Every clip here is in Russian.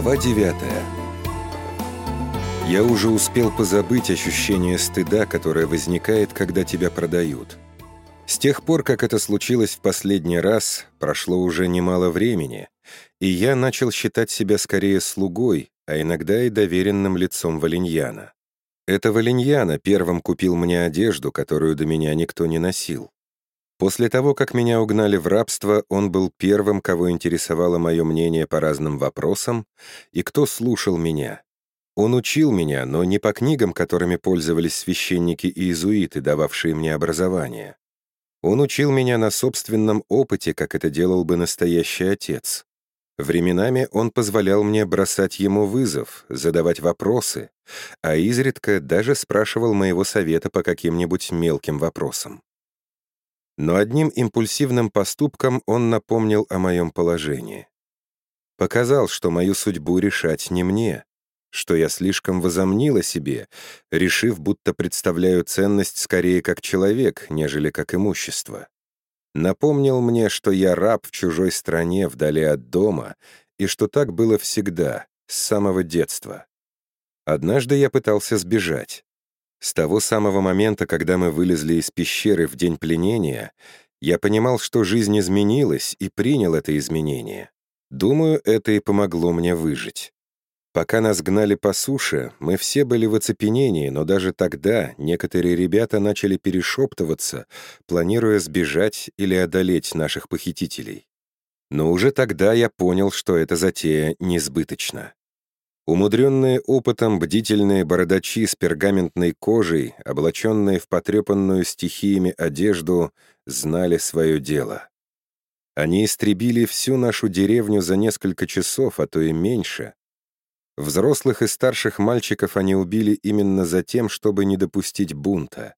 Глава 9 Я уже успел позабыть ощущение стыда, которое возникает, когда тебя продают. С тех пор, как это случилось в последний раз, прошло уже немало времени, и я начал считать себя скорее слугой, а иногда и доверенным лицом Валиньяна. Это Валиньяна первым купил мне одежду, которую до меня никто не носил. После того, как меня угнали в рабство, он был первым, кого интересовало мое мнение по разным вопросам, и кто слушал меня. Он учил меня, но не по книгам, которыми пользовались священники и иезуиты, дававшие мне образование. Он учил меня на собственном опыте, как это делал бы настоящий отец. Временами он позволял мне бросать ему вызов, задавать вопросы, а изредка даже спрашивал моего совета по каким-нибудь мелким вопросам. Но одним импульсивным поступком он напомнил о моем положении. Показал, что мою судьбу решать не мне, что я слишком возомнил о себе, решив, будто представляю ценность скорее как человек, нежели как имущество. Напомнил мне, что я раб в чужой стране, вдали от дома, и что так было всегда, с самого детства. Однажды я пытался сбежать. С того самого момента, когда мы вылезли из пещеры в день пленения, я понимал, что жизнь изменилась, и принял это изменение. Думаю, это и помогло мне выжить. Пока нас гнали по суше, мы все были в оцепенении, но даже тогда некоторые ребята начали перешептываться, планируя сбежать или одолеть наших похитителей. Но уже тогда я понял, что эта затея несбыточна. Умудренные опытом бдительные бородачи с пергаментной кожей, облаченные в потрепанную стихиями одежду, знали свое дело. Они истребили всю нашу деревню за несколько часов, а то и меньше. Взрослых и старших мальчиков они убили именно за тем, чтобы не допустить бунта.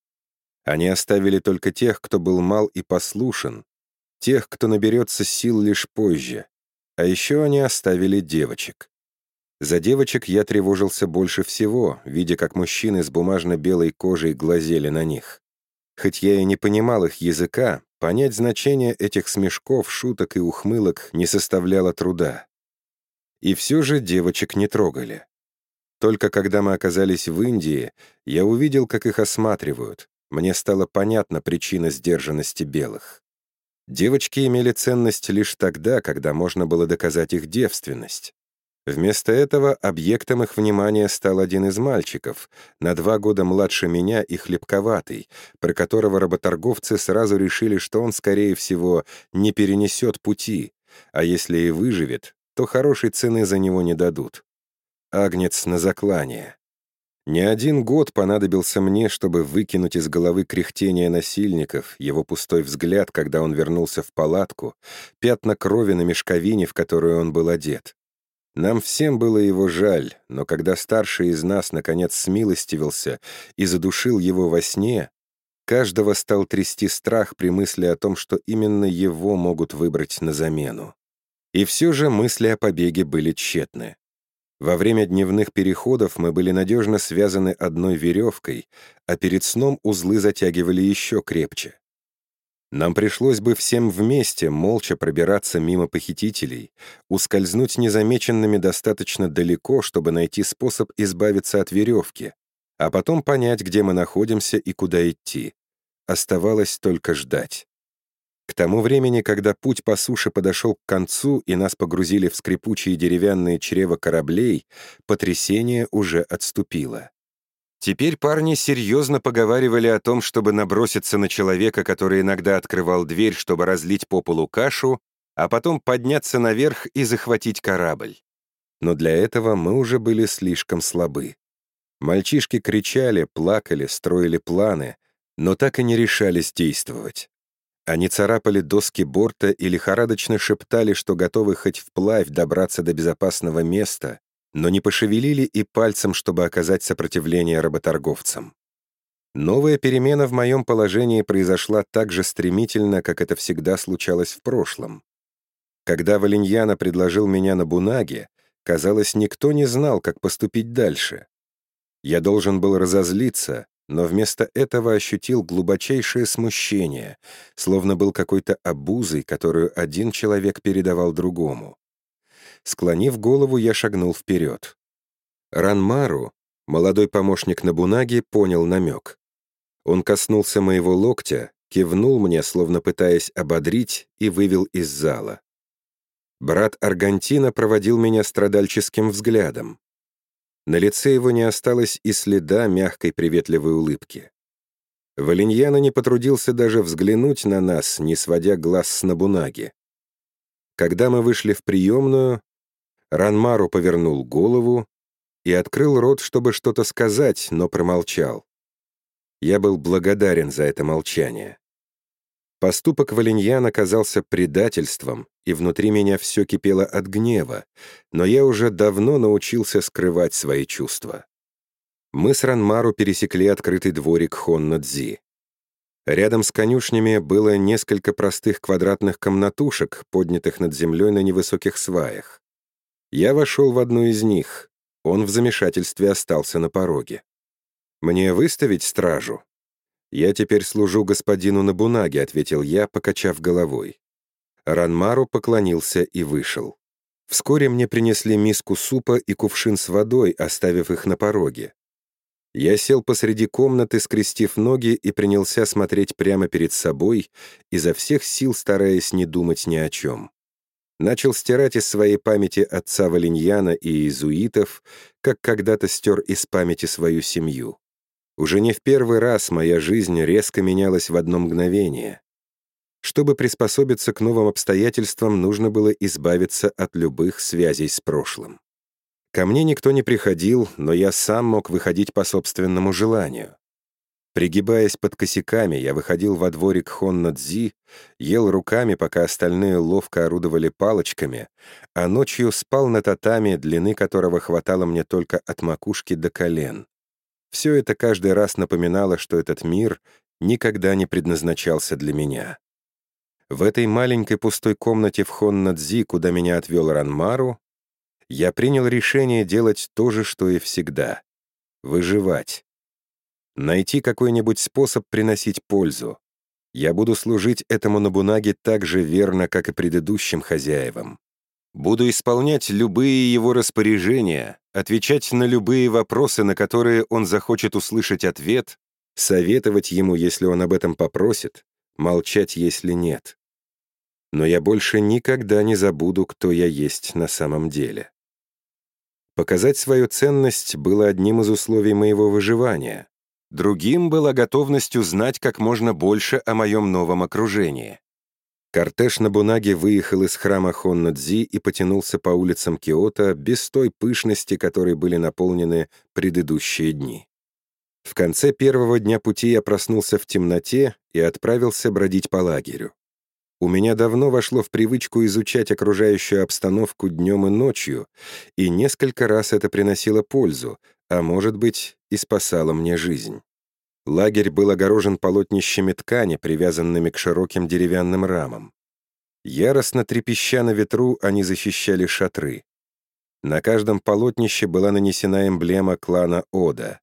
Они оставили только тех, кто был мал и послушен, тех, кто наберется сил лишь позже. А еще они оставили девочек. За девочек я тревожился больше всего, видя, как мужчины с бумажно-белой кожей глазели на них. Хоть я и не понимал их языка, понять значение этих смешков, шуток и ухмылок не составляло труда. И все же девочек не трогали. Только когда мы оказались в Индии, я увидел, как их осматривают. Мне стала понятна причина сдержанности белых. Девочки имели ценность лишь тогда, когда можно было доказать их девственность. Вместо этого объектом их внимания стал один из мальчиков, на два года младше меня и хлебковатый, про которого работорговцы сразу решили, что он, скорее всего, не перенесет пути, а если и выживет, то хорошей цены за него не дадут. Агнец на заклание. Не один год понадобился мне, чтобы выкинуть из головы кряхтение насильников, его пустой взгляд, когда он вернулся в палатку, пятна крови на мешковине, в которую он был одет. Нам всем было его жаль, но когда старший из нас наконец смилостивился и задушил его во сне, каждого стал трясти страх при мысли о том, что именно его могут выбрать на замену. И все же мысли о побеге были тщетны. Во время дневных переходов мы были надежно связаны одной веревкой, а перед сном узлы затягивали еще крепче. Нам пришлось бы всем вместе молча пробираться мимо похитителей, ускользнуть незамеченными достаточно далеко, чтобы найти способ избавиться от веревки, а потом понять, где мы находимся и куда идти. Оставалось только ждать. К тому времени, когда путь по суше подошел к концу и нас погрузили в скрипучие деревянные чрева кораблей, потрясение уже отступило. Теперь парни серьезно поговаривали о том, чтобы наброситься на человека, который иногда открывал дверь, чтобы разлить по полу кашу, а потом подняться наверх и захватить корабль. Но для этого мы уже были слишком слабы. Мальчишки кричали, плакали, строили планы, но так и не решались действовать. Они царапали доски борта и лихорадочно шептали, что готовы хоть вплавь добраться до безопасного места, но не пошевелили и пальцем, чтобы оказать сопротивление работорговцам. Новая перемена в моем положении произошла так же стремительно, как это всегда случалось в прошлом. Когда Валиньяна предложил меня на Бунаге, казалось, никто не знал, как поступить дальше. Я должен был разозлиться, но вместо этого ощутил глубочайшее смущение, словно был какой-то обузой, которую один человек передавал другому. Склонив голову, я шагнул вперед. Ранмару, молодой помощник Набунаги, понял намек. Он коснулся моего локтя, кивнул мне, словно пытаясь ободрить, и вывел из зала. Брат Аргантина проводил меня страдальческим взглядом. На лице его не осталось и следа мягкой приветливой улыбки. Валиньяна не потрудился даже взглянуть на нас, не сводя глаз с Набунаги. Когда мы вышли в приемную, Ранмару повернул голову и открыл рот, чтобы что-то сказать, но промолчал. Я был благодарен за это молчание. Поступок Валиньян оказался предательством, и внутри меня все кипело от гнева, но я уже давно научился скрывать свои чувства. Мы с Ранмару пересекли открытый дворик Хоннадзи. Рядом с конюшнями было несколько простых квадратных комнатушек, поднятых над землей на невысоких сваях. Я вошел в одну из них. Он в замешательстве остался на пороге. «Мне выставить стражу?» «Я теперь служу господину Набунаге», — ответил я, покачав головой. Ранмару поклонился и вышел. Вскоре мне принесли миску супа и кувшин с водой, оставив их на пороге. Я сел посреди комнаты, скрестив ноги, и принялся смотреть прямо перед собой, изо всех сил стараясь не думать ни о чем. Начал стирать из своей памяти отца Валиньяна и иезуитов, как когда-то стер из памяти свою семью. Уже не в первый раз моя жизнь резко менялась в одно мгновение. Чтобы приспособиться к новым обстоятельствам, нужно было избавиться от любых связей с прошлым. Ко мне никто не приходил, но я сам мог выходить по собственному желанию. Пригибаясь под косяками, я выходил во дворик Хоннадзи, ел руками, пока остальные ловко орудовали палочками, а ночью спал на татами, длины которого хватало мне только от макушки до колен. Все это каждый раз напоминало, что этот мир никогда не предназначался для меня. В этой маленькой пустой комнате в Хоннадзи, куда меня отвел Ранмару, я принял решение делать то же, что и всегда — выживать. Найти какой-нибудь способ приносить пользу. Я буду служить этому Набунаге так же верно, как и предыдущим хозяевам. Буду исполнять любые его распоряжения, отвечать на любые вопросы, на которые он захочет услышать ответ, советовать ему, если он об этом попросит, молчать, если нет. Но я больше никогда не забуду, кто я есть на самом деле. Показать свою ценность было одним из условий моего выживания. Другим была готовность узнать как можно больше о моем новом окружении. Кортеж на Бунаге выехал из храма Хоннадзи и потянулся по улицам Киото без той пышности, которой были наполнены предыдущие дни. В конце первого дня пути я проснулся в темноте и отправился бродить по лагерю. У меня давно вошло в привычку изучать окружающую обстановку днем и ночью, и несколько раз это приносило пользу, а может быть, и спасало мне жизнь. Лагерь был огорожен полотнищами ткани, привязанными к широким деревянным рамам. Яростно трепеща на ветру, они защищали шатры. На каждом полотнище была нанесена эмблема клана Ода.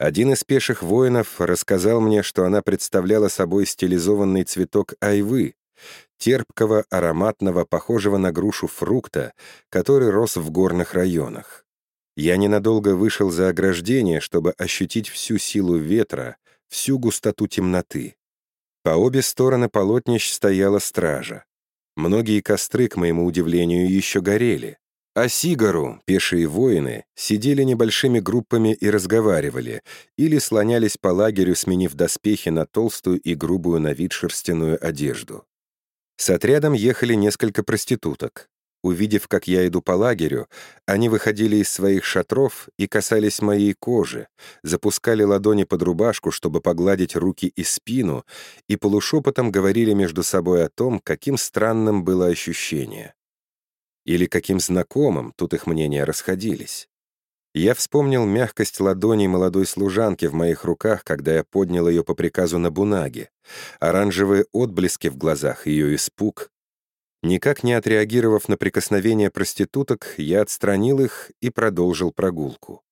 Один из пеших воинов рассказал мне, что она представляла собой стилизованный цветок айвы, терпкого, ароматного, похожего на грушу фрукта, который рос в горных районах. Я ненадолго вышел за ограждение, чтобы ощутить всю силу ветра, всю густоту темноты. По обе стороны полотнищ стояла стража. Многие костры, к моему удивлению, еще горели. А Сигару, пешие воины, сидели небольшими группами и разговаривали, или слонялись по лагерю, сменив доспехи на толстую и грубую на вид шерстяную одежду. С отрядом ехали несколько проституток. Увидев, как я иду по лагерю, они выходили из своих шатров и касались моей кожи, запускали ладони под рубашку, чтобы погладить руки и спину, и полушепотом говорили между собой о том, каким странным было ощущение. Или каким знакомым, тут их мнения расходились. Я вспомнил мягкость ладоней молодой служанки в моих руках, когда я поднял ее по приказу на бунаге, оранжевые отблески в глазах, ее испуг, Никак не отреагировав на прикосновение проституток, я отстранил их и продолжил прогулку.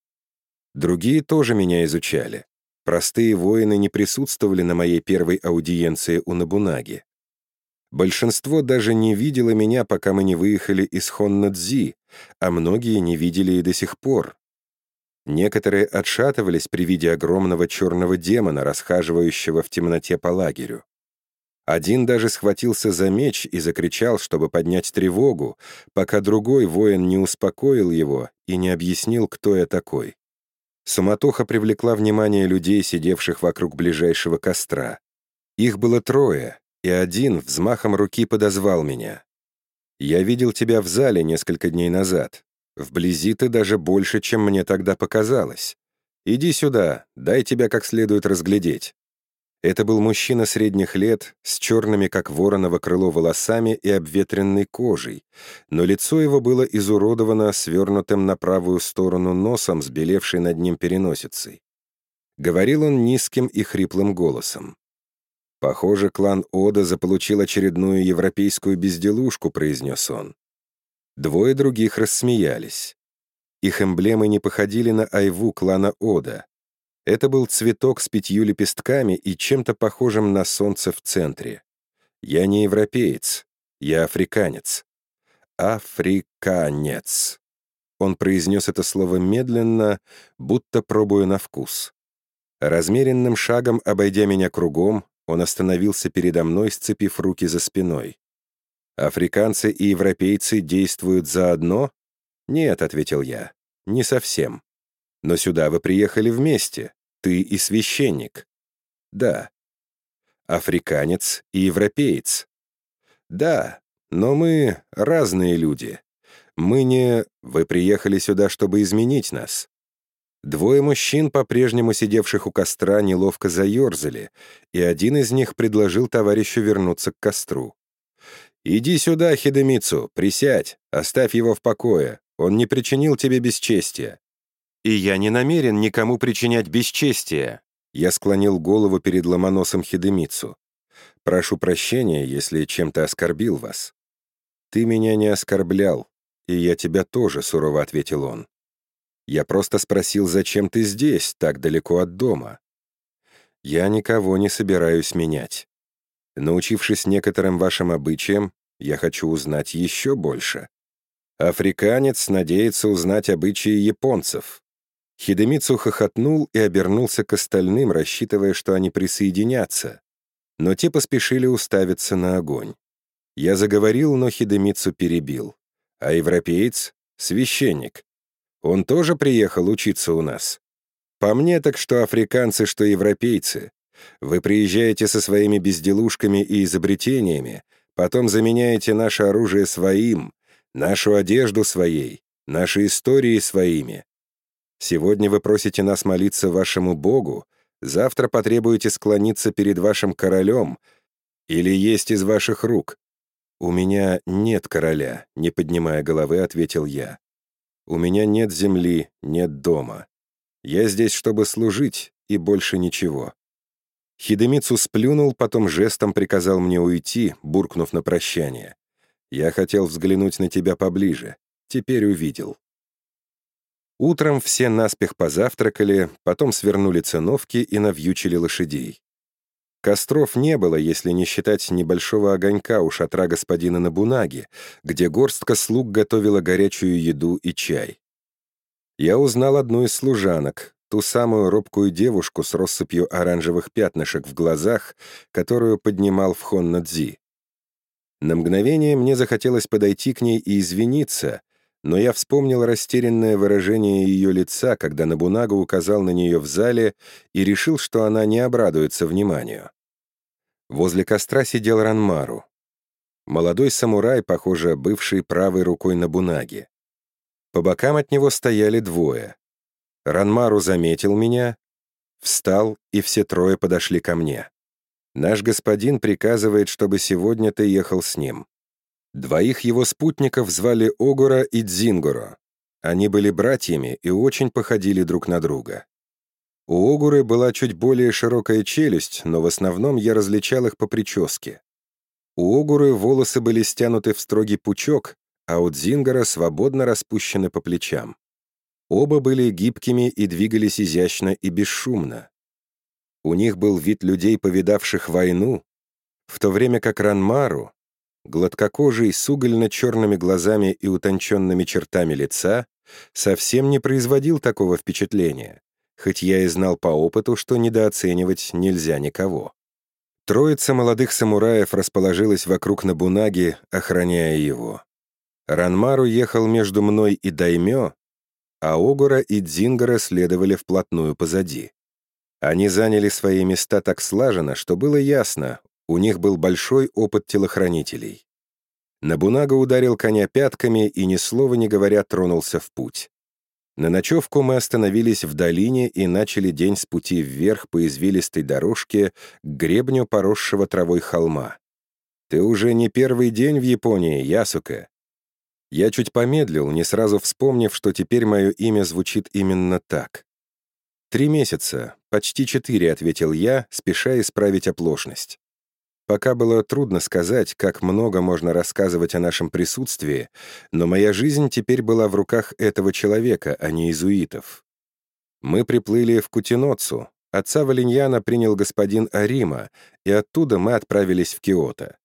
Другие тоже меня изучали. Простые воины не присутствовали на моей первой аудиенции у Набунаги. Большинство даже не видело меня, пока мы не выехали из Хоннадзи, а многие не видели и до сих пор. Некоторые отшатывались при виде огромного черного демона, расхаживающего в темноте по лагерю. Один даже схватился за меч и закричал, чтобы поднять тревогу, пока другой воин не успокоил его и не объяснил, кто я такой. Суматоха привлекла внимание людей, сидевших вокруг ближайшего костра. Их было трое, и один взмахом руки подозвал меня. «Я видел тебя в зале несколько дней назад. Вблизи ты даже больше, чем мне тогда показалось. Иди сюда, дай тебя как следует разглядеть». Это был мужчина средних лет, с черными, как вороново крыло, волосами и обветренной кожей, но лицо его было изуродовано свернутым на правую сторону носом, сбелевшей над ним переносицей. Говорил он низким и хриплым голосом. «Похоже, клан Ода заполучил очередную европейскую безделушку», — произнес он. Двое других рассмеялись. Их эмблемы не походили на айву клана Ода. Это был цветок с пятью лепестками и чем-то похожим на солнце в центре. Я не европеец, я африканец. Африканец. Он произнес это слово медленно, будто пробуя на вкус. Размеренным шагом, обойдя меня кругом, он остановился передо мной, сцепив руки за спиной. «Африканцы и европейцы действуют заодно?» «Нет», — ответил я, — «не совсем. Но сюда вы приехали вместе, ты и священник». «Да». «Африканец и европеец». «Да, но мы разные люди. Мы не... Вы приехали сюда, чтобы изменить нас. Двое мужчин, по-прежнему сидевших у костра, неловко заерзали, и один из них предложил товарищу вернуться к костру. «Иди сюда, Хидемицу, присядь, оставь его в покое, он не причинил тебе бесчестия». «И я не намерен никому причинять бесчестие», я склонил голову перед ломоносом Хидемицу. «Прошу прощения, если чем-то оскорбил вас». «Ты меня не оскорблял, и я тебя тоже», — сурово ответил он. Я просто спросил, зачем ты здесь, так далеко от дома. Я никого не собираюсь менять. Научившись некоторым вашим обычаям, я хочу узнать еще больше. Африканец надеется узнать обычаи японцев. Хидемицу хохотнул и обернулся к остальным, рассчитывая, что они присоединятся. Но те поспешили уставиться на огонь. Я заговорил, но Хидемицу перебил. А европеец — священник. Он тоже приехал учиться у нас. По мне так что африканцы, что европейцы. Вы приезжаете со своими безделушками и изобретениями, потом заменяете наше оружие своим, нашу одежду своей, наши истории своими. Сегодня вы просите нас молиться вашему Богу, завтра потребуете склониться перед вашим королем или есть из ваших рук. «У меня нет короля», — не поднимая головы, ответил я. У меня нет земли, нет дома. Я здесь, чтобы служить, и больше ничего». Хидемицу сплюнул, потом жестом приказал мне уйти, буркнув на прощание. «Я хотел взглянуть на тебя поближе. Теперь увидел». Утром все наспех позавтракали, потом свернули циновки и навьючили лошадей. Костров не было, если не считать небольшого огонька у шатра господина Набунаги, где горстка слуг готовила горячую еду и чай. Я узнал одну из служанок, ту самую робкую девушку с россыпью оранжевых пятнышек в глазах, которую поднимал в Хоннадзи. На мгновение мне захотелось подойти к ней и извиниться, но я вспомнил растерянное выражение ее лица, когда Набунага указал на нее в зале и решил, что она не обрадуется вниманию. Возле костра сидел Ранмару. Молодой самурай, похоже, бывший правой рукой Набунаги. По бокам от него стояли двое. Ранмару заметил меня, встал, и все трое подошли ко мне. «Наш господин приказывает, чтобы сегодня ты ехал с ним. Двоих его спутников звали Огура и Дзингуро. Они были братьями и очень походили друг на друга. У Огуры была чуть более широкая челюсть, но в основном я различал их по прическе. У Огуры волосы были стянуты в строгий пучок, а у Дзингора свободно распущены по плечам. Оба были гибкими и двигались изящно и бесшумно. У них был вид людей, повидавших войну, в то время как Ранмару гладкокожий, с угольно-черными глазами и утонченными чертами лица, совсем не производил такого впечатления, хоть я и знал по опыту, что недооценивать нельзя никого. Троица молодых самураев расположилась вокруг Набунаги, охраняя его. Ранмару ехал между мной и Даймё, а Огура и Дзингара следовали вплотную позади. Они заняли свои места так слаженно, что было ясно, у них был большой опыт телохранителей. Набунага ударил коня пятками и, ни слова не говоря, тронулся в путь. На ночевку мы остановились в долине и начали день с пути вверх по извилистой дорожке к гребню поросшего травой холма. «Ты уже не первый день в Японии, Ясука». Я чуть помедлил, не сразу вспомнив, что теперь мое имя звучит именно так. «Три месяца, почти четыре», — ответил я, спеша исправить оплошность. Пока было трудно сказать, как много можно рассказывать о нашем присутствии, но моя жизнь теперь была в руках этого человека, а не иезуитов. Мы приплыли в Кутиноцу. Отца Валиньяна принял господин Арима, и оттуда мы отправились в Киото.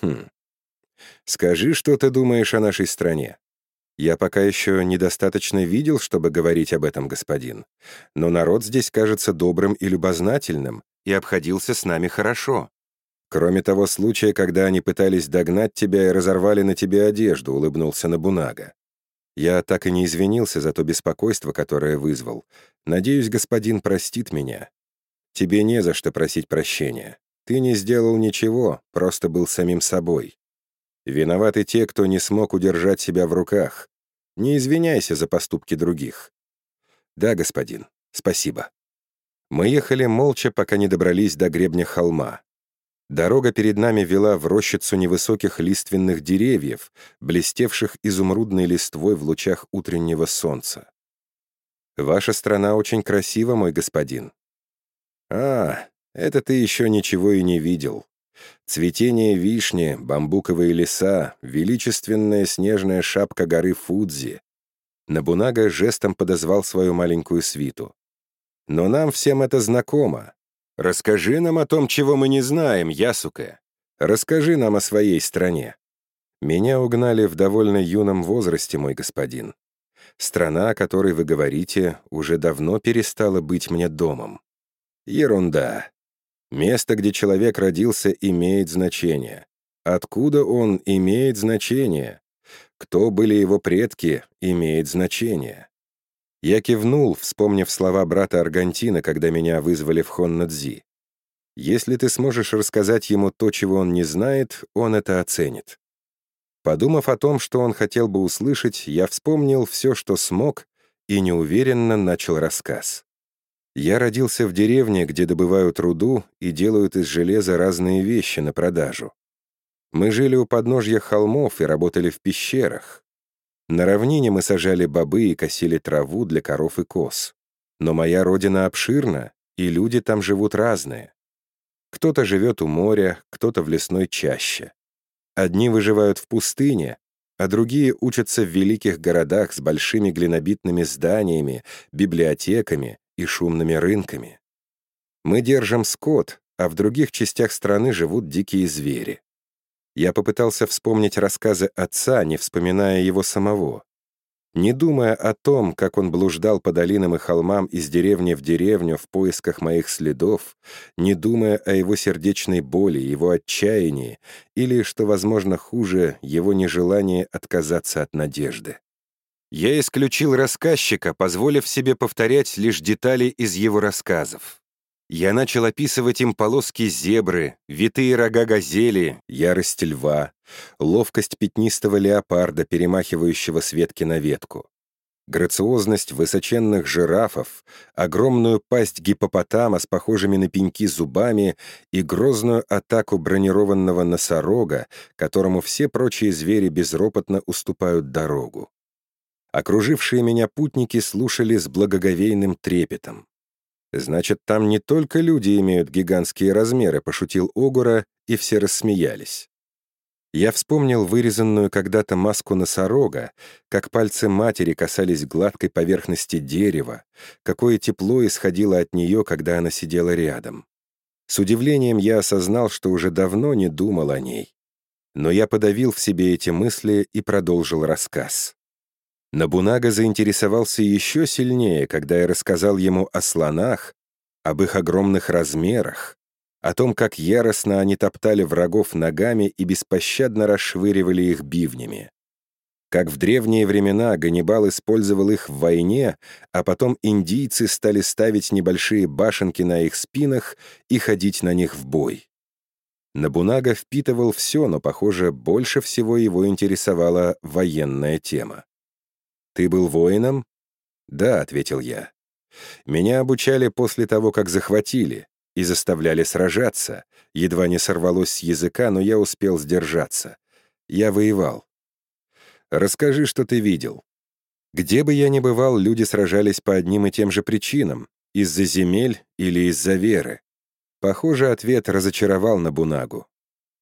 Хм. Скажи, что ты думаешь о нашей стране. Я пока еще недостаточно видел, чтобы говорить об этом, господин. Но народ здесь кажется добрым и любознательным, и обходился с нами хорошо. Кроме того случая, когда они пытались догнать тебя и разорвали на тебе одежду, улыбнулся Набунага. Я так и не извинился за то беспокойство, которое вызвал. Надеюсь, господин простит меня. Тебе не за что просить прощения. Ты не сделал ничего, просто был самим собой. Виноваты те, кто не смог удержать себя в руках. Не извиняйся за поступки других. Да, господин, спасибо. Мы ехали молча, пока не добрались до гребня холма. Дорога перед нами вела в рощицу невысоких лиственных деревьев, блестевших изумрудной листвой в лучах утреннего солнца. «Ваша страна очень красива, мой господин». «А, это ты еще ничего и не видел. Цветение вишни, бамбуковые леса, величественная снежная шапка горы Фудзи». Набунага жестом подозвал свою маленькую свиту. «Но нам всем это знакомо. Расскажи нам о том, чего мы не знаем, Ясука. Расскажи нам о своей стране. Меня угнали в довольно юном возрасте, мой господин. Страна, о которой вы говорите, уже давно перестала быть мне домом. Ерунда. Место, где человек родился, имеет значение. Откуда он имеет значение? Кто были его предки, имеет значение. Я кивнул, вспомнив слова брата Аргантина, когда меня вызвали в Хоннадзи. Если ты сможешь рассказать ему то, чего он не знает, он это оценит. Подумав о том, что он хотел бы услышать, я вспомнил все, что смог, и неуверенно начал рассказ. Я родился в деревне, где добывают руду и делают из железа разные вещи на продажу. Мы жили у подножья холмов и работали в пещерах. На равнине мы сажали бобы и косили траву для коров и коз. Но моя родина обширна, и люди там живут разные. Кто-то живет у моря, кто-то в лесной чаще. Одни выживают в пустыне, а другие учатся в великих городах с большими глинобитными зданиями, библиотеками и шумными рынками. Мы держим скот, а в других частях страны живут дикие звери. Я попытался вспомнить рассказы отца, не вспоминая его самого. Не думая о том, как он блуждал по долинам и холмам из деревни в деревню в поисках моих следов, не думая о его сердечной боли, его отчаянии или, что, возможно, хуже, его нежелании отказаться от надежды. Я исключил рассказчика, позволив себе повторять лишь детали из его рассказов. Я начал описывать им полоски зебры, витые рога газели, ярость льва, ловкость пятнистого леопарда, перемахивающего с ветки на ветку, грациозность высоченных жирафов, огромную пасть гипопотама с похожими на пеньки зубами и грозную атаку бронированного носорога, которому все прочие звери безропотно уступают дорогу. Окружившие меня путники слушали с благоговейным трепетом. «Значит, там не только люди имеют гигантские размеры», — пошутил Огура, и все рассмеялись. Я вспомнил вырезанную когда-то маску носорога, как пальцы матери касались гладкой поверхности дерева, какое тепло исходило от нее, когда она сидела рядом. С удивлением я осознал, что уже давно не думал о ней. Но я подавил в себе эти мысли и продолжил рассказ. Набунага заинтересовался еще сильнее, когда я рассказал ему о слонах, об их огромных размерах, о том, как яростно они топтали врагов ногами и беспощадно расшвыривали их бивнями. Как в древние времена Ганнибал использовал их в войне, а потом индийцы стали ставить небольшие башенки на их спинах и ходить на них в бой. Набунага впитывал все, но, похоже, больше всего его интересовала военная тема. «Ты был воином?» «Да», — ответил я. «Меня обучали после того, как захватили, и заставляли сражаться. Едва не сорвалось с языка, но я успел сдержаться. Я воевал. Расскажи, что ты видел». Где бы я ни бывал, люди сражались по одним и тем же причинам — из-за земель или из-за веры. Похоже, ответ разочаровал Набунагу.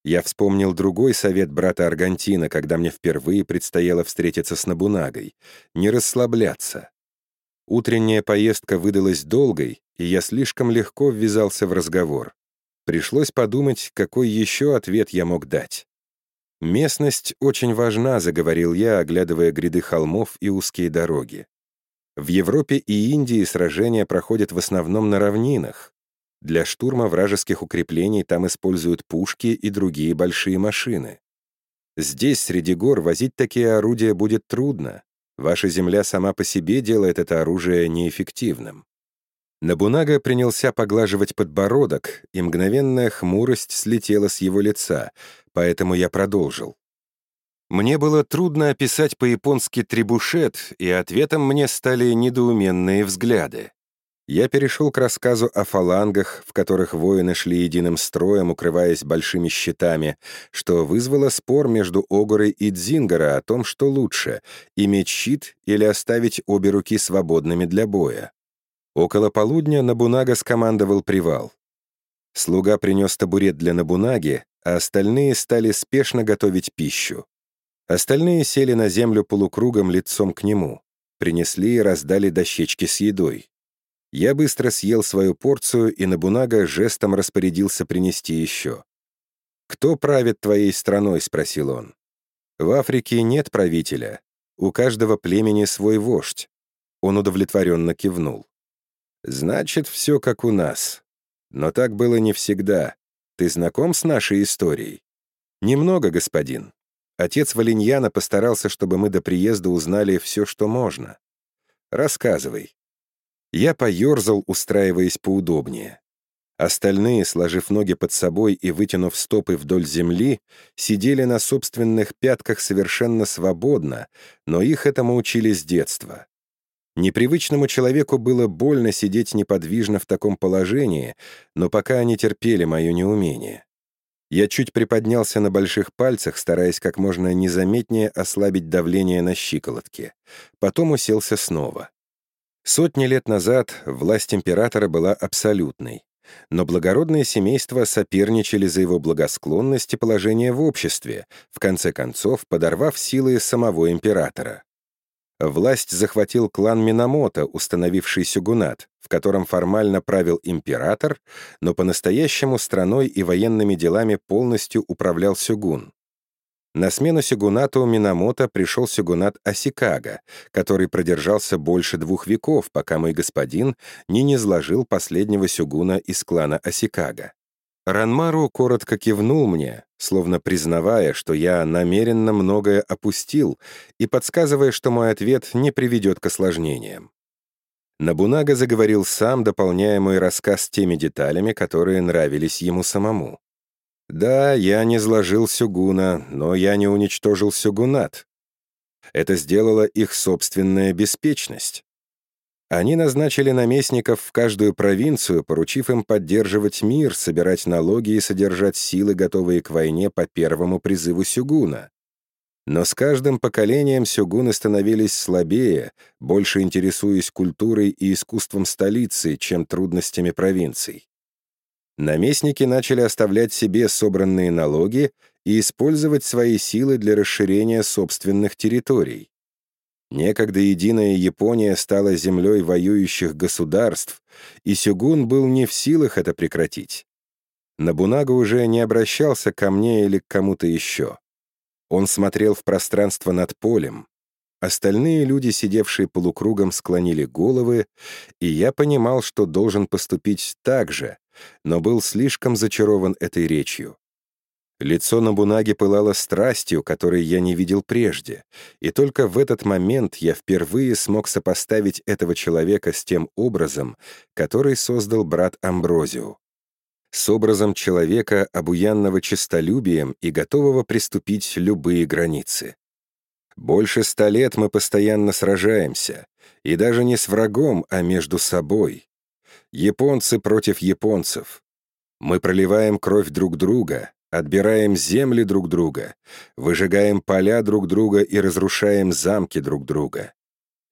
Я вспомнил другой совет брата Аргантина, когда мне впервые предстояло встретиться с Набунагой — не расслабляться. Утренняя поездка выдалась долгой, и я слишком легко ввязался в разговор. Пришлось подумать, какой еще ответ я мог дать. «Местность очень важна», — заговорил я, оглядывая гряды холмов и узкие дороги. В Европе и Индии сражения проходят в основном на равнинах, для штурма вражеских укреплений там используют пушки и другие большие машины. Здесь, среди гор, возить такие орудия будет трудно. Ваша земля сама по себе делает это оружие неэффективным. Набунага принялся поглаживать подбородок, и мгновенная хмурость слетела с его лица, поэтому я продолжил. Мне было трудно описать по-японски трибушет, и ответом мне стали недоуменные взгляды. Я перешел к рассказу о фалангах, в которых воины шли единым строем, укрываясь большими щитами, что вызвало спор между Огорой и Дзингара о том, что лучше — иметь щит или оставить обе руки свободными для боя. Около полудня Набунага скомандовал привал. Слуга принес табурет для Набунаги, а остальные стали спешно готовить пищу. Остальные сели на землю полукругом лицом к нему, принесли и раздали дощечки с едой. Я быстро съел свою порцию, и Набунага жестом распорядился принести еще. «Кто правит твоей страной?» — спросил он. «В Африке нет правителя. У каждого племени свой вождь». Он удовлетворенно кивнул. «Значит, все как у нас. Но так было не всегда. Ты знаком с нашей историей?» «Немного, господин. Отец Валиньяна постарался, чтобы мы до приезда узнали все, что можно. Рассказывай». Я поерзал, устраиваясь поудобнее. Остальные, сложив ноги под собой и вытянув стопы вдоль земли, сидели на собственных пятках совершенно свободно, но их этому учили с детства. Непривычному человеку было больно сидеть неподвижно в таком положении, но пока они терпели мое неумение. Я чуть приподнялся на больших пальцах, стараясь как можно незаметнее ослабить давление на щиколотке. Потом уселся снова. Сотни лет назад власть императора была абсолютной, но благородные семейства соперничали за его благосклонность и положение в обществе, в конце концов подорвав силы самого императора. Власть захватил клан Минамото, установивший сюгунат, в котором формально правил император, но по-настоящему страной и военными делами полностью управлял сюгун. На смену сёгунату Минамото пришел сёгунат Асикага, который продержался больше двух веков, пока мой господин не низложил последнего сёгуна из клана Асикага. Ранмару коротко кивнул мне, словно признавая, что я намеренно многое опустил и подсказывая, что мой ответ не приведет к осложнениям. Набунага заговорил сам, дополняя мой рассказ теми деталями, которые нравились ему самому. Да, я не сложил Сюгуна, но я не уничтожил Сюгунат. Это сделала их собственная беспечность. Они назначили наместников в каждую провинцию, поручив им поддерживать мир, собирать налоги и содержать силы, готовые к войне по первому призыву Сюгуна. Но с каждым поколением сюгуны становились слабее, больше интересуясь культурой и искусством столицы, чем трудностями провинций. Наместники начали оставлять себе собранные налоги и использовать свои силы для расширения собственных территорий. Некогда единая Япония стала землей воюющих государств, и Сюгун был не в силах это прекратить. Набунага уже не обращался ко мне или к кому-то еще. Он смотрел в пространство над полем. Остальные люди, сидевшие полукругом, склонили головы, и я понимал, что должен поступить так же, но был слишком зачарован этой речью. Лицо Набунаги пылало страстью, которой я не видел прежде, и только в этот момент я впервые смог сопоставить этого человека с тем образом, который создал брат Амброзио. С образом человека, обуянного честолюбием и готового приступить любые границы. Больше ста лет мы постоянно сражаемся, и даже не с врагом, а между собой. Японцы против японцев. Мы проливаем кровь друг друга, Отбираем земли друг друга, выжигаем поля друг друга и разрушаем замки друг друга.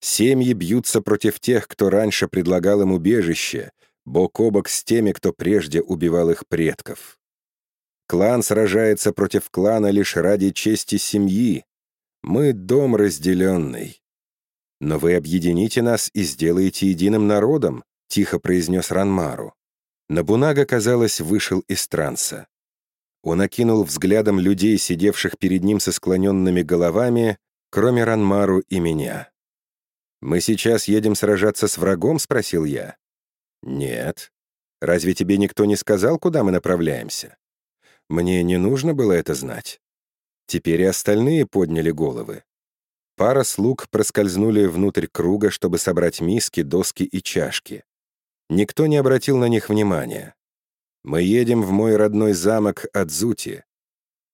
Семьи бьются против тех, кто раньше предлагал им убежище, бок о бок с теми, кто прежде убивал их предков. Клан сражается против клана лишь ради чести семьи. Мы — дом разделенный. «Но вы объедините нас и сделаете единым народом», — тихо произнес Ранмару. Набунага, казалось, вышел из транса. Он окинул взглядом людей, сидевших перед ним со склоненными головами, кроме Ранмару и меня. «Мы сейчас едем сражаться с врагом?» — спросил я. «Нет. Разве тебе никто не сказал, куда мы направляемся?» Мне не нужно было это знать. Теперь и остальные подняли головы. Пара слуг проскользнули внутрь круга, чтобы собрать миски, доски и чашки. Никто не обратил на них внимания. Мы едем в мой родной замок Адзути.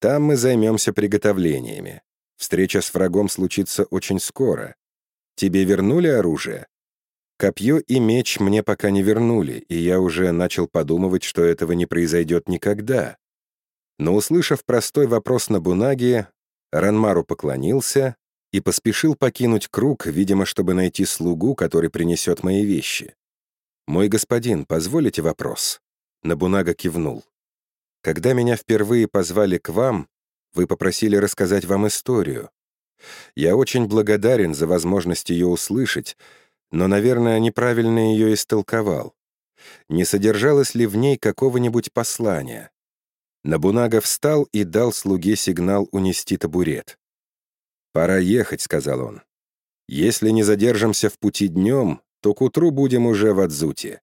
Там мы займемся приготовлениями. Встреча с врагом случится очень скоро. Тебе вернули оружие? Копье и меч мне пока не вернули, и я уже начал подумывать, что этого не произойдет никогда. Но, услышав простой вопрос на Бунаге, Ранмару поклонился и поспешил покинуть круг, видимо, чтобы найти слугу, который принесет мои вещи. «Мой господин, позволите вопрос?» Набунага кивнул. «Когда меня впервые позвали к вам, вы попросили рассказать вам историю. Я очень благодарен за возможность ее услышать, но, наверное, неправильно ее истолковал. Не содержалось ли в ней какого-нибудь послания?» Набунага встал и дал слуге сигнал унести табурет. «Пора ехать», — сказал он. «Если не задержимся в пути днем, то к утру будем уже в Адзуте.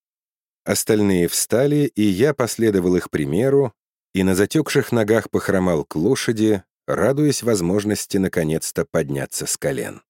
Остальные встали, и я последовал их примеру, и на затекших ногах похромал к лошади, радуясь возможности наконец-то подняться с колен.